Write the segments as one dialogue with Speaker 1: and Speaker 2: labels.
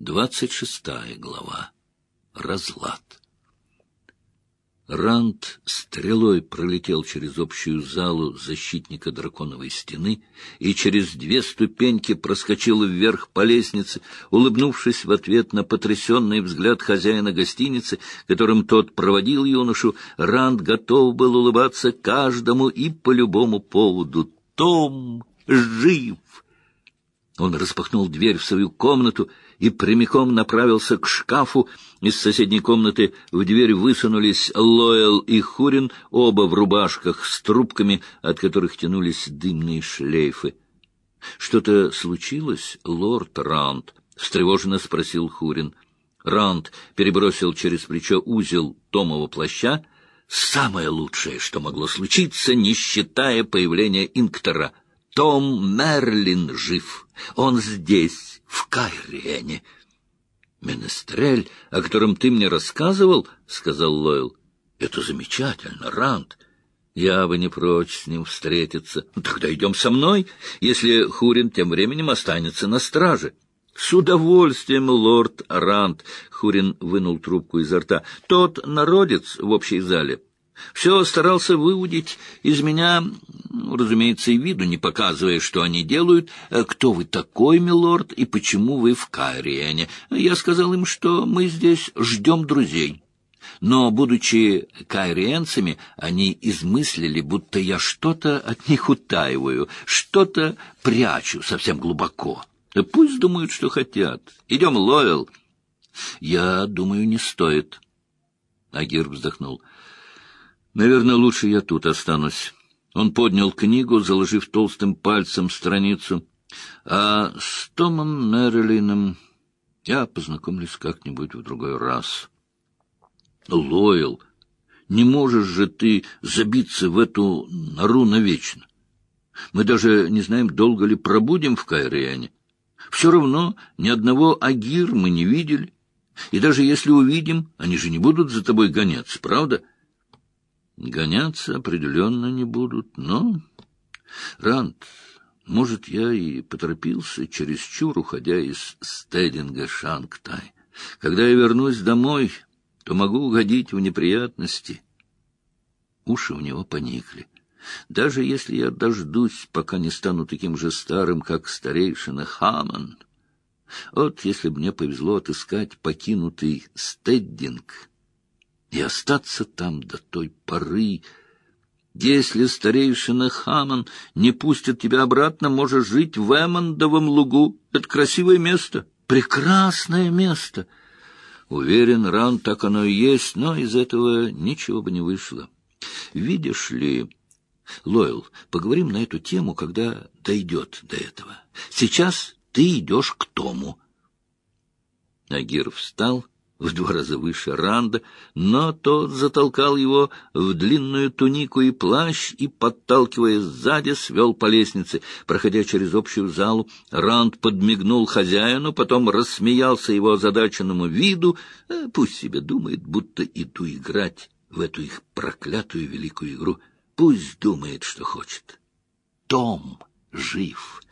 Speaker 1: Двадцать шестая глава. Разлад. Ранд стрелой пролетел через общую залу защитника драконовой стены и через две ступеньки проскочил вверх по лестнице, улыбнувшись в ответ на потрясенный взгляд хозяина гостиницы, которым тот проводил юношу, Ранд готов был улыбаться каждому и по любому поводу. «Том жив!» Он распахнул дверь в свою комнату и прямиком направился к шкафу. Из соседней комнаты в дверь высунулись Лоэл и Хурин, оба в рубашках с трубками, от которых тянулись дымные шлейфы. — Что-то случилось, лорд Раунд? — встревоженно спросил Хурин. Раунд перебросил через плечо узел Томова плаща. Самое лучшее, что могло случиться, не считая появления Инктора. Том Мерлин жив. Он здесь, в Кайрене. — Менестрель, о котором ты мне рассказывал, — сказал Лойл. — Это замечательно, Ранд. Я бы не прочь с ним встретиться. Тогда идем со мной, если Хурин тем временем останется на страже. — С удовольствием, лорд Ранд. Хурин вынул трубку изо рта. — Тот народец в общей зале. Все старался выудить из меня ну, разумеется, и виду не показывая, что они делают, «Э, кто вы такой, милорд, и почему вы в Кайриене. Я сказал им, что мы здесь ждем друзей. Но, будучи кайриенцами, они измыслили, будто я что-то от них утаиваю, что-то прячу совсем глубоко. Пусть думают, что хотят. Идем, Ловел. Я думаю, не стоит. Агир вздохнул. Наверное, лучше я тут останусь. Он поднял книгу, заложив толстым пальцем страницу. А с Томом Мэрилином я познакомлюсь как-нибудь в другой раз. Лойл, не можешь же ты забиться в эту нору навечно. Мы даже не знаем, долго ли пробудем в Кайриане. Все равно ни одного Агир мы не видели. И даже если увидим, они же не будут за тобой гоняться, правда? — Гоняться определенно не будут, но... Ранд, может, я и поторопился, чересчур уходя из стединга Шангтай. Когда я вернусь домой, то могу угодить в неприятности. Уши у него поникли. Даже если я дождусь, пока не стану таким же старым, как старейшина Хаман. Вот если бы мне повезло отыскать покинутый стеддинг и остаться там до той поры. Если старейшина Хаман не пустит тебя обратно, можешь жить в Эммондовом лугу. Это красивое место, прекрасное место. Уверен, ран так оно и есть, но из этого ничего бы не вышло. Видишь ли, Лойл, поговорим на эту тему, когда дойдет до этого. Сейчас ты идешь к Тому. Агир встал в два раза выше Ранда, но тот затолкал его в длинную тунику и плащ и, подталкивая сзади, свел по лестнице. Проходя через общую залу, Ранд подмигнул хозяину, потом рассмеялся его озадаченному виду. «Э, пусть себе думает, будто иду играть в эту их проклятую великую игру. Пусть думает, что хочет. Том жив»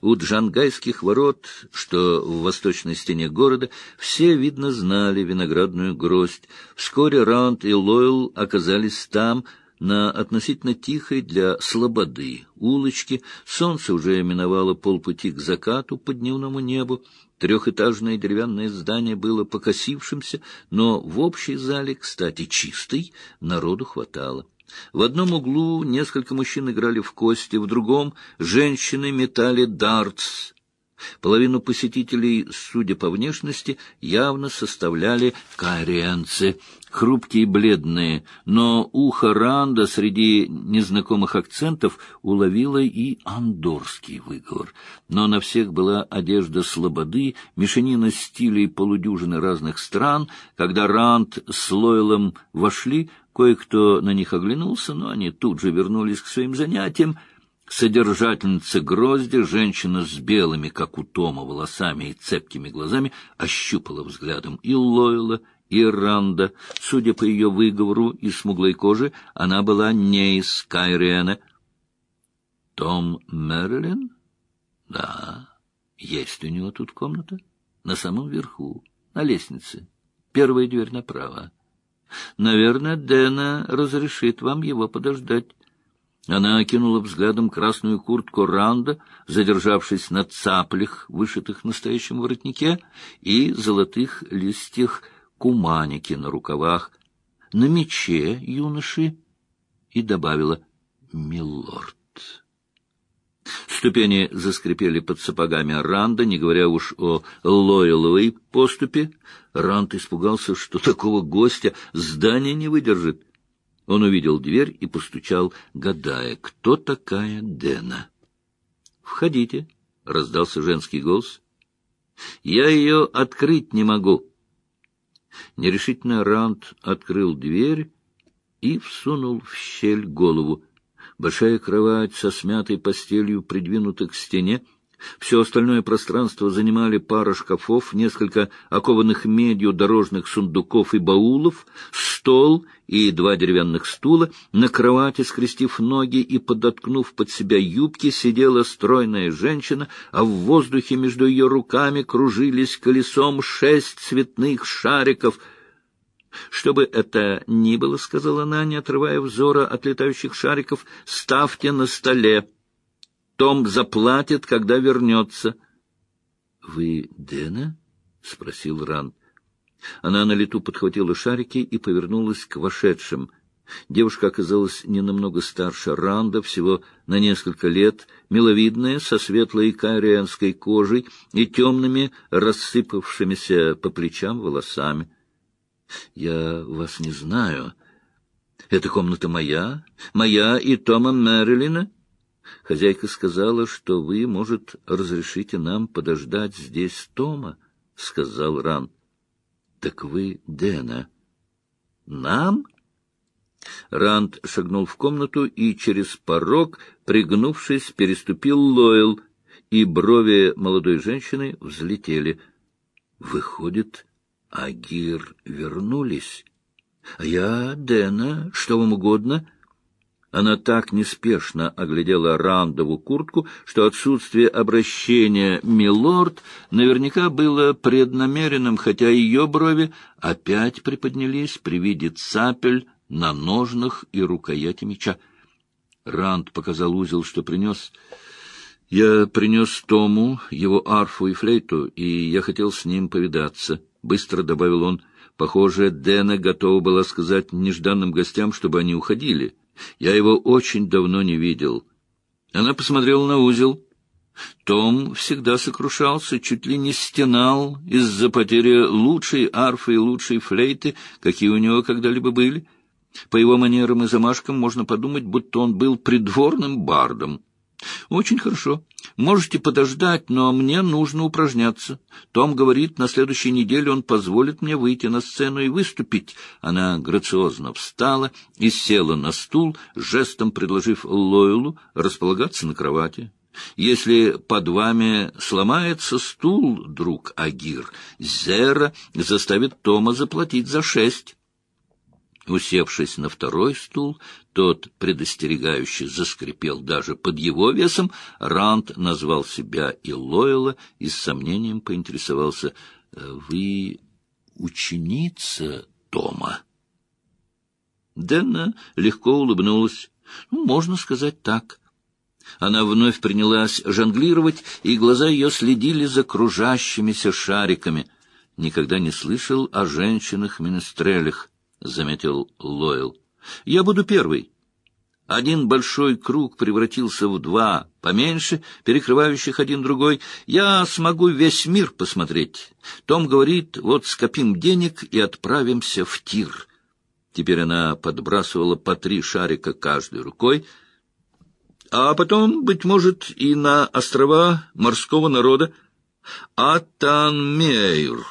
Speaker 1: у Джангайских ворот, что в восточной стене города, все, видно, знали виноградную гроздь. Вскоре Раунд и Лойл оказались там, на относительно тихой для слободы улочке. Солнце уже миновало полпути к закату по дневному небу. Трехэтажное деревянное здание было покосившимся, но в общей зале, кстати, чистой, народу хватало. В одном углу несколько мужчин играли в кости, в другом женщины метали дартс. Половину посетителей, судя по внешности, явно составляли карианцы, хрупкие и бледные, но ухо Ранда среди незнакомых акцентов уловило и андорский выговор. Но на всех была одежда слободы, мешанина стилей полудюжины разных стран. Когда Ранд с Лойлом вошли, Кое-кто на них оглянулся, но они тут же вернулись к своим занятиям. Содержательница грозди, женщина с белыми, как у Тома, волосами и цепкими глазами, ощупала взглядом и Лойла, и Ранда. Судя по ее выговору и смуглой коже, она была не из Кайриэна. Том Мерлин? Да, есть у него тут комната. на самом верху, на лестнице. Первая дверь направо. Наверное, Дэна разрешит вам его подождать. Она окинула взглядом красную куртку Ранда, задержавшись на цаплях, вышитых в настоящем воротнике, и золотых листьях куманики на рукавах, на мече юноши, и добавила «Милорд». Ступени заскрипели под сапогами Ранда, не говоря уж о лояловой поступе. Ранд испугался, что такого гостя здание не выдержит. Он увидел дверь и постучал, гадая, кто такая Дэна. «Входите», — раздался женский голос. «Я ее открыть не могу». Нерешительно Ранд открыл дверь и всунул в щель голову. Большая кровать со смятой постелью придвинута к стене, все остальное пространство занимали пара шкафов, несколько окованных медью дорожных сундуков и баулов, стол и два деревянных стула. На кровати, скрестив ноги и подоткнув под себя юбки, сидела стройная женщина, а в воздухе между ее руками кружились колесом шесть цветных шариков — что бы это ни было, — сказала она, не отрывая взора от летающих шариков, — ставьте на столе. Том заплатит, когда вернется. — Вы Дэна? — спросил Ран. Она на лету подхватила шарики и повернулась к вошедшим. Девушка оказалась не намного старше Ранда, всего на несколько лет, миловидная, со светлой карианской кожей и темными, рассыпавшимися по плечам волосами. — Я вас не знаю. Эта комната моя, моя и Тома Мэрилина. Хозяйка сказала, что вы, может, разрешите нам подождать здесь Тома, — сказал Ран. — Так вы Дэна. — Нам? Ранд шагнул в комнату и через порог, пригнувшись, переступил Лойл, и брови молодой женщины взлетели. Выходит, Агир вернулись. — А я Дэна, что вам угодно? — она так неспешно оглядела рандову куртку, что отсутствие обращения «милорд» наверняка было преднамеренным, хотя ее брови опять приподнялись при виде цапель на ножнах и рукояти меча. Ранд показал узел, что принес. «Я принес Тому его арфу и флейту, и я хотел с ним повидаться», — быстро добавил он. Похоже, Дэна готова была сказать нежданным гостям, чтобы они уходили. Я его очень давно не видел. Она посмотрела на узел. Том всегда сокрушался, чуть ли не стенал из-за потери лучшей арфы и лучшей флейты, какие у него когда-либо были. По его манерам и замашкам можно подумать, будто он был придворным бардом. Очень хорошо. Можете подождать, но мне нужно упражняться. Том говорит, на следующей неделе он позволит мне выйти на сцену и выступить. Она грациозно встала и села на стул, жестом предложив Лойлу располагаться на кровати. Если под вами сломается стул, друг Агир, Зера заставит Тома заплатить за шесть. Усевшись на второй стул, тот предостерегающе заскрипел даже под его весом. Ранд назвал себя и Лойла и с сомнением поинтересовался. «Э, — Вы ученица Тома? Денна легко улыбнулась. Ну, можно сказать так. Она вновь принялась жонглировать, и глаза ее следили за кружащимися шариками. Никогда не слышал о женщинах-менестрелях. — заметил Лойл. — Я буду первый. Один большой круг превратился в два поменьше, перекрывающих один другой. Я смогу весь мир посмотреть. Том говорит, вот скопим денег и отправимся в тир. Теперь она подбрасывала по три шарика каждой рукой. А потом, быть может, и на острова морского народа. Атанмейр.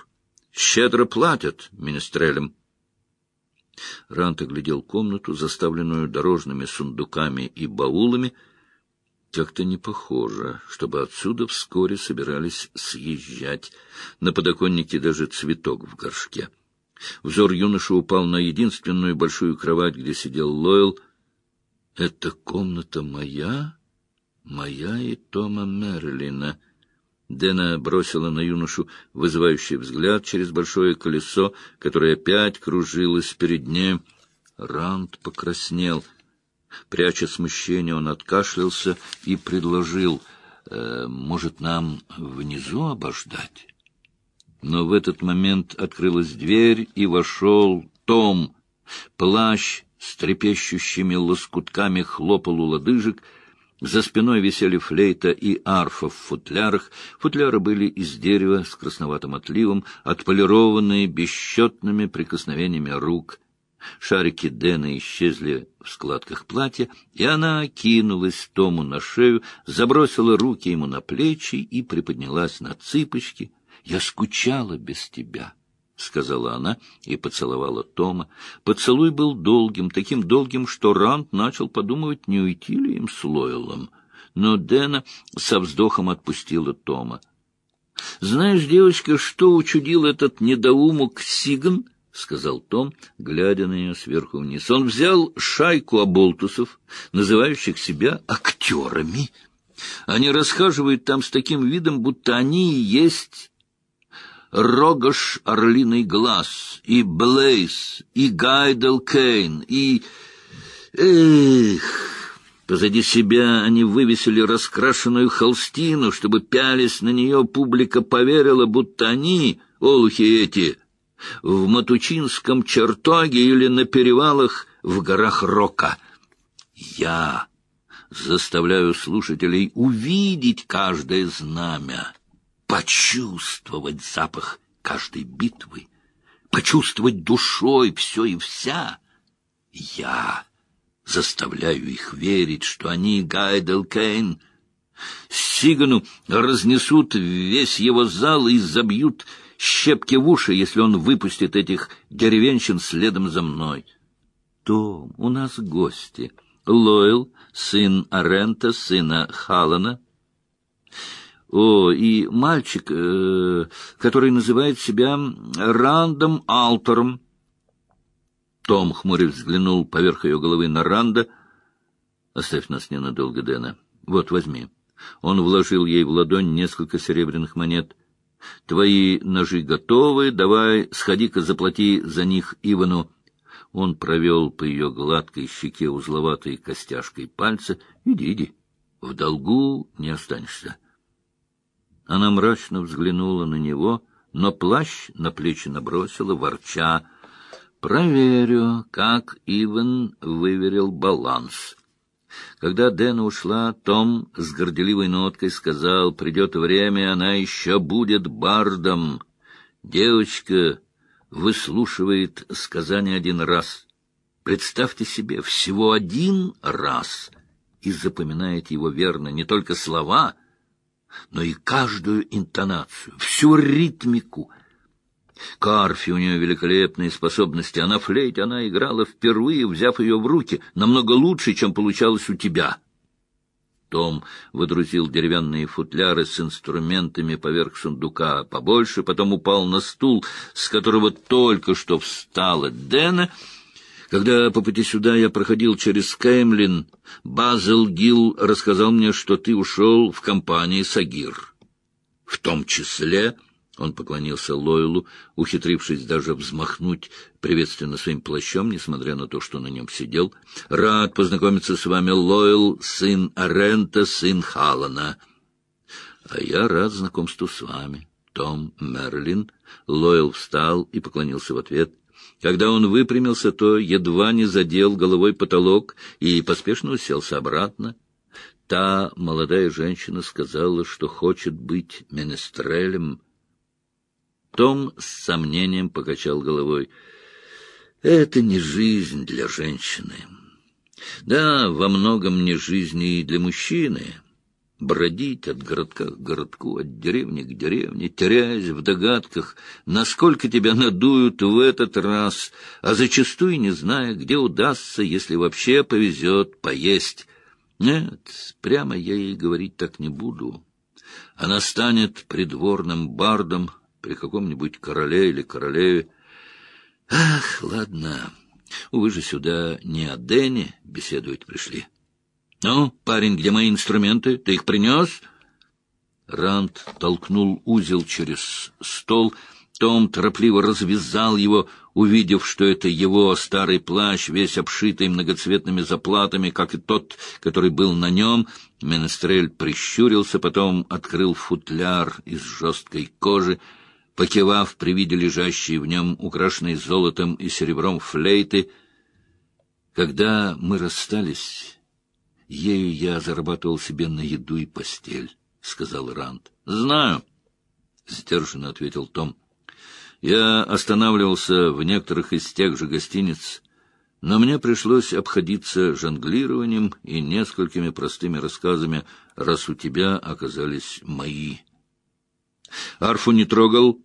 Speaker 1: Щедро платят министрелям. Рант оглядел комнату, заставленную дорожными сундуками и баулами. Как-то не похоже, чтобы отсюда вскоре собирались съезжать. На подоконнике даже цветок в горшке. Взор юноши упал на единственную большую кровать, где сидел Лойл. — Это комната моя? Моя и Тома Мерлина. Дэна бросила на юношу вызывающий взгляд через большое колесо, которое опять кружилось перед ней. Ранд покраснел. Пряча смущение, он откашлялся и предложил, э, «Может, нам внизу обождать?» Но в этот момент открылась дверь, и вошел Том. Плащ с трепещущими лоскутками хлопал у лодыжек — за спиной висели флейта и арфа в футлярах. Футляры были из дерева с красноватым отливом, отполированные бесчетными прикосновениями рук. Шарики Дэна исчезли в складках платья, и она кинулась Тому на шею, забросила руки ему на плечи и приподнялась на цыпочки. «Я скучала без тебя». — сказала она и поцеловала Тома. Поцелуй был долгим, таким долгим, что Рант начал подумывать, не уйти ли им с Лойлом. Но Дэна со вздохом отпустила Тома. — Знаешь, девочка, что учудил этот недоумок Сиган? — сказал Том, глядя на нее сверху вниз. Он взял шайку оболтусов, называющих себя актерами. Они расхаживают там с таким видом, будто они и есть Рогош Орлиный Глаз, и Блейз, и Гайдел Кейн, и... Эх... Позади себя они вывесили раскрашенную холстину, чтобы, пялись на нее, публика поверила, будто они, олухи эти, в Матучинском чертоге или на перевалах в горах Рока. Я заставляю слушателей увидеть каждое знамя почувствовать запах каждой битвы, почувствовать душой все и вся. Я заставляю их верить, что они, Гайдел Кейн, Сигану разнесут весь его зал и забьют щепки в уши, если он выпустит этих деревенщин следом за мной. Том, у нас гости. Лойл, сын Арента, сына Халана, о, и мальчик, э, который называет себя Рандом Алтером. Том хмуря взглянул поверх ее головы на Ранда. «Оставь нас ненадолго, Дэна. Вот, возьми». Он вложил ей в ладонь несколько серебряных монет. «Твои ножи готовы, давай, сходи-ка, заплати за них Ивану». Он провел по ее гладкой щеке узловатой костяшкой пальца. «Иди, иди, в долгу не останешься». Она мрачно взглянула на него, но плащ на плечи набросила, ворча. «Проверю, как Иван выверил баланс». Когда Дэна ушла, Том с горделивой ноткой сказал, «Придет время, она еще будет бардом». Девочка выслушивает сказание один раз. Представьте себе, всего один раз, и запоминает его верно не только слова — но и каждую интонацию, всю ритмику. К арфе у нее великолепные способности, а на флейте она играла впервые, взяв ее в руки, намного лучше, чем получалось у тебя. Том выдрузил деревянные футляры с инструментами поверх сундука побольше, потом упал на стул, с которого только что встала Дэна, когда по пути сюда я проходил через Кэмлин, Базел Гилл рассказал мне, что ты ушел в компании Сагир. В том числе он поклонился Лойлу, ухитрившись даже взмахнуть приветственно своим плащом, несмотря на то, что на нем сидел. «Рад познакомиться с вами, Лойл, сын Арента, сын Халана». «А я рад знакомству с вами, Том Мерлин». Лойл встал и поклонился в ответ — когда он выпрямился, то едва не задел головой потолок и поспешно уселся обратно. Та молодая женщина сказала, что хочет быть менестрелем. Том с сомнением покачал головой. Это не жизнь для женщины. Да, во многом не жизнь и для мужчины бродить от городка к городку, от деревни к деревне, теряясь в догадках, насколько тебя надуют в этот раз, а зачастую не зная, где удастся, если вообще повезет, поесть. Нет, прямо я ей говорить так не буду. Она станет придворным бардом при каком-нибудь короле или королеве. Ах, ладно, вы же сюда не о Дэне беседовать пришли. — Ну, парень, где мои инструменты? Ты их принес? Ранд толкнул узел через стол. Том торопливо развязал его, увидев, что это его старый плащ, весь обшитый многоцветными заплатами, как и тот, который был на нем. Менестрель прищурился, потом открыл футляр из жесткой кожи, покивав при виде лежащей в нем украшенной золотом и серебром флейты. Когда мы расстались, ею я зарабатывал себе на еду и постель, — сказал Ранд. — Знаю, — сдержанно ответил Том. — Я останавливался в некоторых из тех же гостиниц, но мне пришлось обходиться жонглированием и несколькими простыми рассказами, раз у тебя оказались мои. — Арфу не трогал?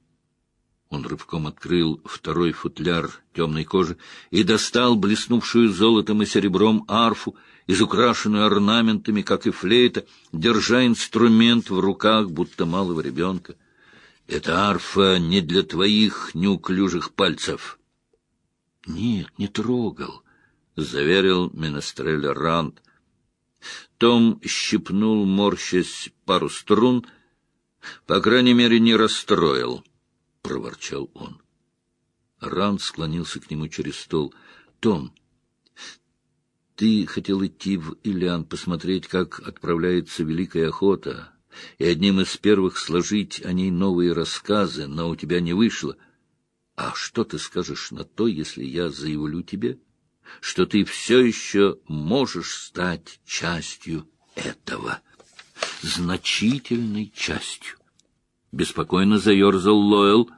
Speaker 1: Он рывком открыл второй футляр темной кожи и достал блеснувшую золотом и серебром арфу, изукрашенную орнаментами, как и флейта, держа инструмент в руках, будто малого ребенка. «Это арфа не для твоих неуклюжих пальцев». «Нет, не трогал», — заверил Менестрель Ранд. Том щипнул, морщась, пару струн, по крайней мере, не расстроил —— проворчал он. Ранд склонился к нему через стол. — Том, ты хотел идти в Ильян посмотреть, как отправляется Великая Охота, и одним из первых сложить о ней новые рассказы, но у тебя не вышло. А что ты скажешь на то, если я заявлю тебе, что ты все еще можешь стать частью этого, значительной частью? Беспокойно заерзал Лойл.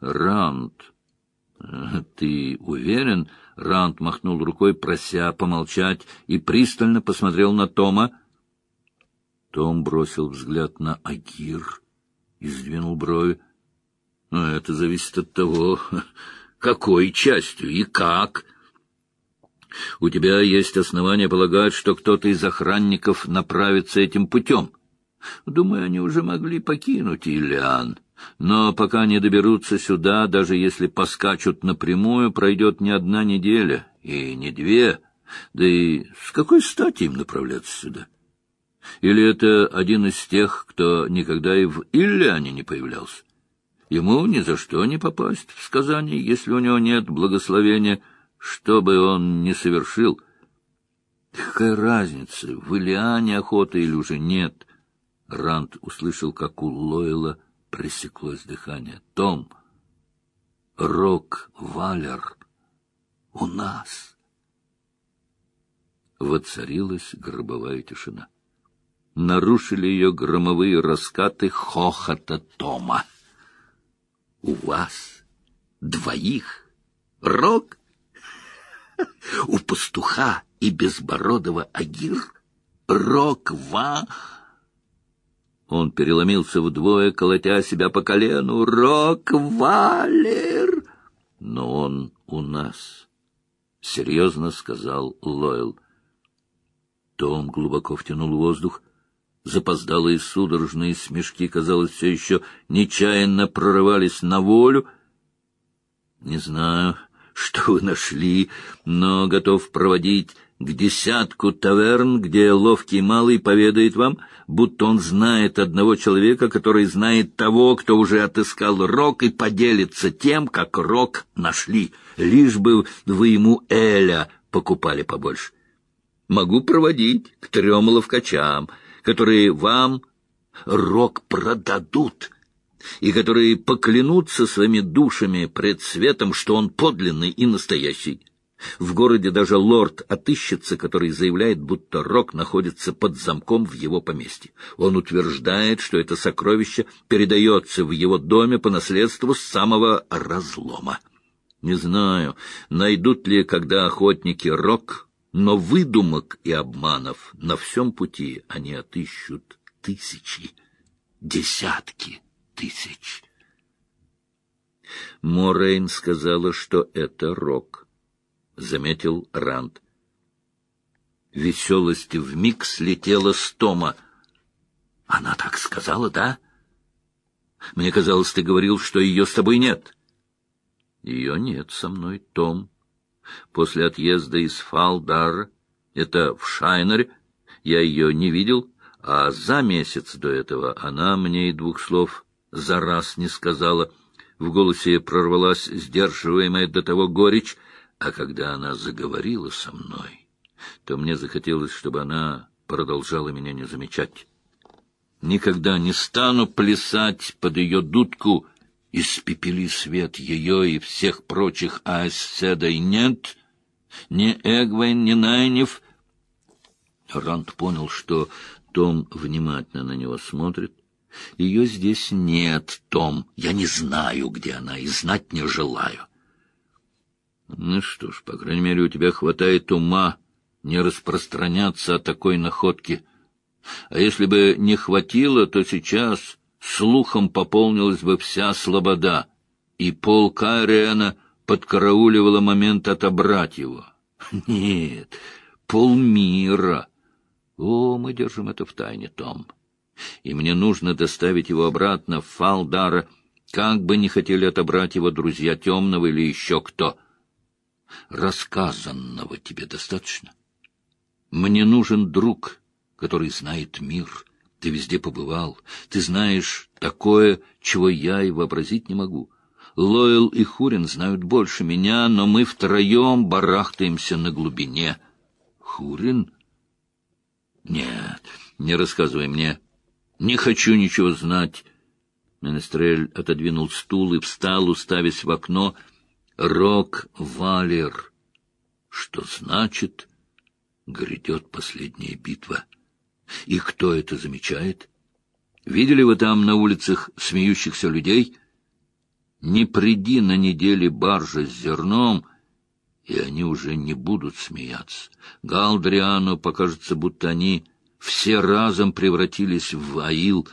Speaker 1: Ранд, ты уверен? Ранд махнул рукой, прося помолчать, и пристально посмотрел на Тома. Том бросил взгляд на Агир и сдвинул брови. Ну, это зависит от того, какой частью и как. У тебя есть основания полагать, что кто-то из охранников направится этим путем. Думаю, они уже могли покинуть Ильян. Но пока не доберутся сюда, даже если поскачут напрямую, пройдет не одна неделя и не две. Да и с какой стати им направляться сюда? Или это один из тех, кто никогда и в Ильяне не появлялся? Ему ни за что не попасть в сказание, если у него нет благословения, что бы он ни совершил. Какая разница, в Ильяне охота или уже нет? Ранд услышал, как у Лойла пресеклось дыхание. «Том, Рок-Валер у нас!» Воцарилась гробовая тишина. Нарушили ее громовые раскаты хохота Тома. «У вас двоих? Рок? У пастуха и безбородого Агир? Рок-Ва...» Он переломился вдвое, колотя себя по колену. «Рок-Валер!» «Но он у нас», — серьезно сказал Лойл. Том глубоко втянул воздух. Запоздалые судорожные смешки, казалось, все еще нечаянно прорывались на волю. «Не знаю, что вы нашли, но готов проводить к десятку таверн, где ловкий малый поведает вам, будто он знает одного человека, который знает того, кто уже отыскал рок и поделится тем, как рок нашли, лишь бы вы ему Эля покупали побольше. Могу проводить к трем ловкачам, которые вам рок продадут, и которые поклянутся своими душами пред светом, что он подлинный и настоящий. В городе даже лорд отыщется, который заявляет, будто Рок находится под замком в его поместье. Он утверждает, что это сокровище передается в его доме по наследству с самого разлома. Не знаю, найдут ли когда охотники Рок, но выдумок и обманов на всем пути они отыщут тысячи, десятки тысяч. Морейн сказала, что это Рок. — заметил Ранд. Веселость вмиг слетела с Тома. — Она так сказала, да? Мне казалось, ты говорил, что ее с тобой нет. — Ее нет со мной, Том. После отъезда из Фалдара, это в Шайнере, я ее не видел, А за месяц до этого она мне и двух слов за раз не сказала. В голосе прорвалась сдерживаемая до того горечь, а когда она заговорила со мной, то мне захотелось, чтобы она продолжала меня не замечать. Никогда не стану плясать под ее дудку, испепели свет ее и всех прочих Аэсседой нет, ни Эгвейн, ни Найнев. Ранд понял, что Том внимательно на него смотрит. Ее здесь нет, Том. Я не знаю, где она, и знать не желаю. Ну что ж, по крайней мере, у тебя хватает ума не распространяться о такой находке. А если бы не хватило, то сейчас слухом пополнилась бы вся слобода, и пол Кайриэна подкарауливала момент отобрать его. Нет, полмира. О, мы держим это в тайне, Том. И мне нужно доставить его обратно в Фалдара, как бы не хотели отобрать его друзья Темного или еще кто. Рассказанного тебе достаточно? Мне нужен друг, который знает мир. Ты везде побывал. Ты знаешь такое, чего я и вообразить не могу. Лойл и Хурин знают больше меня, но мы втроем барахтаемся на глубине. Хурин? Нет, не рассказывай мне. Не хочу ничего знать. Менестрель отодвинул стул и встал, уставясь в окно. Рок Валер. Что значит, грядет последняя битва? И кто это замечает? Видели вы там на улицах смеющихся людей? Не приди на неделе баржа с зерном — и они уже не будут смеяться. Галдриану покажется, будто они все разом превратились в аил.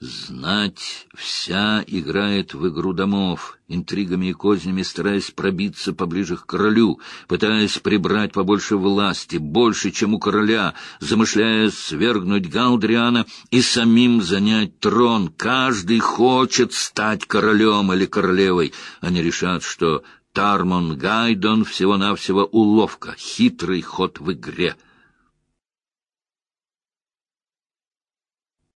Speaker 1: Знать вся играет в игру домов, интригами и кознями стараясь пробиться поближе к королю, пытаясь прибрать побольше власти, больше, чем у короля, замышляя свергнуть Галдриана и самим занять трон. Каждый хочет стать королем или королевой. Они решат, что Тармон Гайдон всего-навсего уловка, хитрый ход в игре —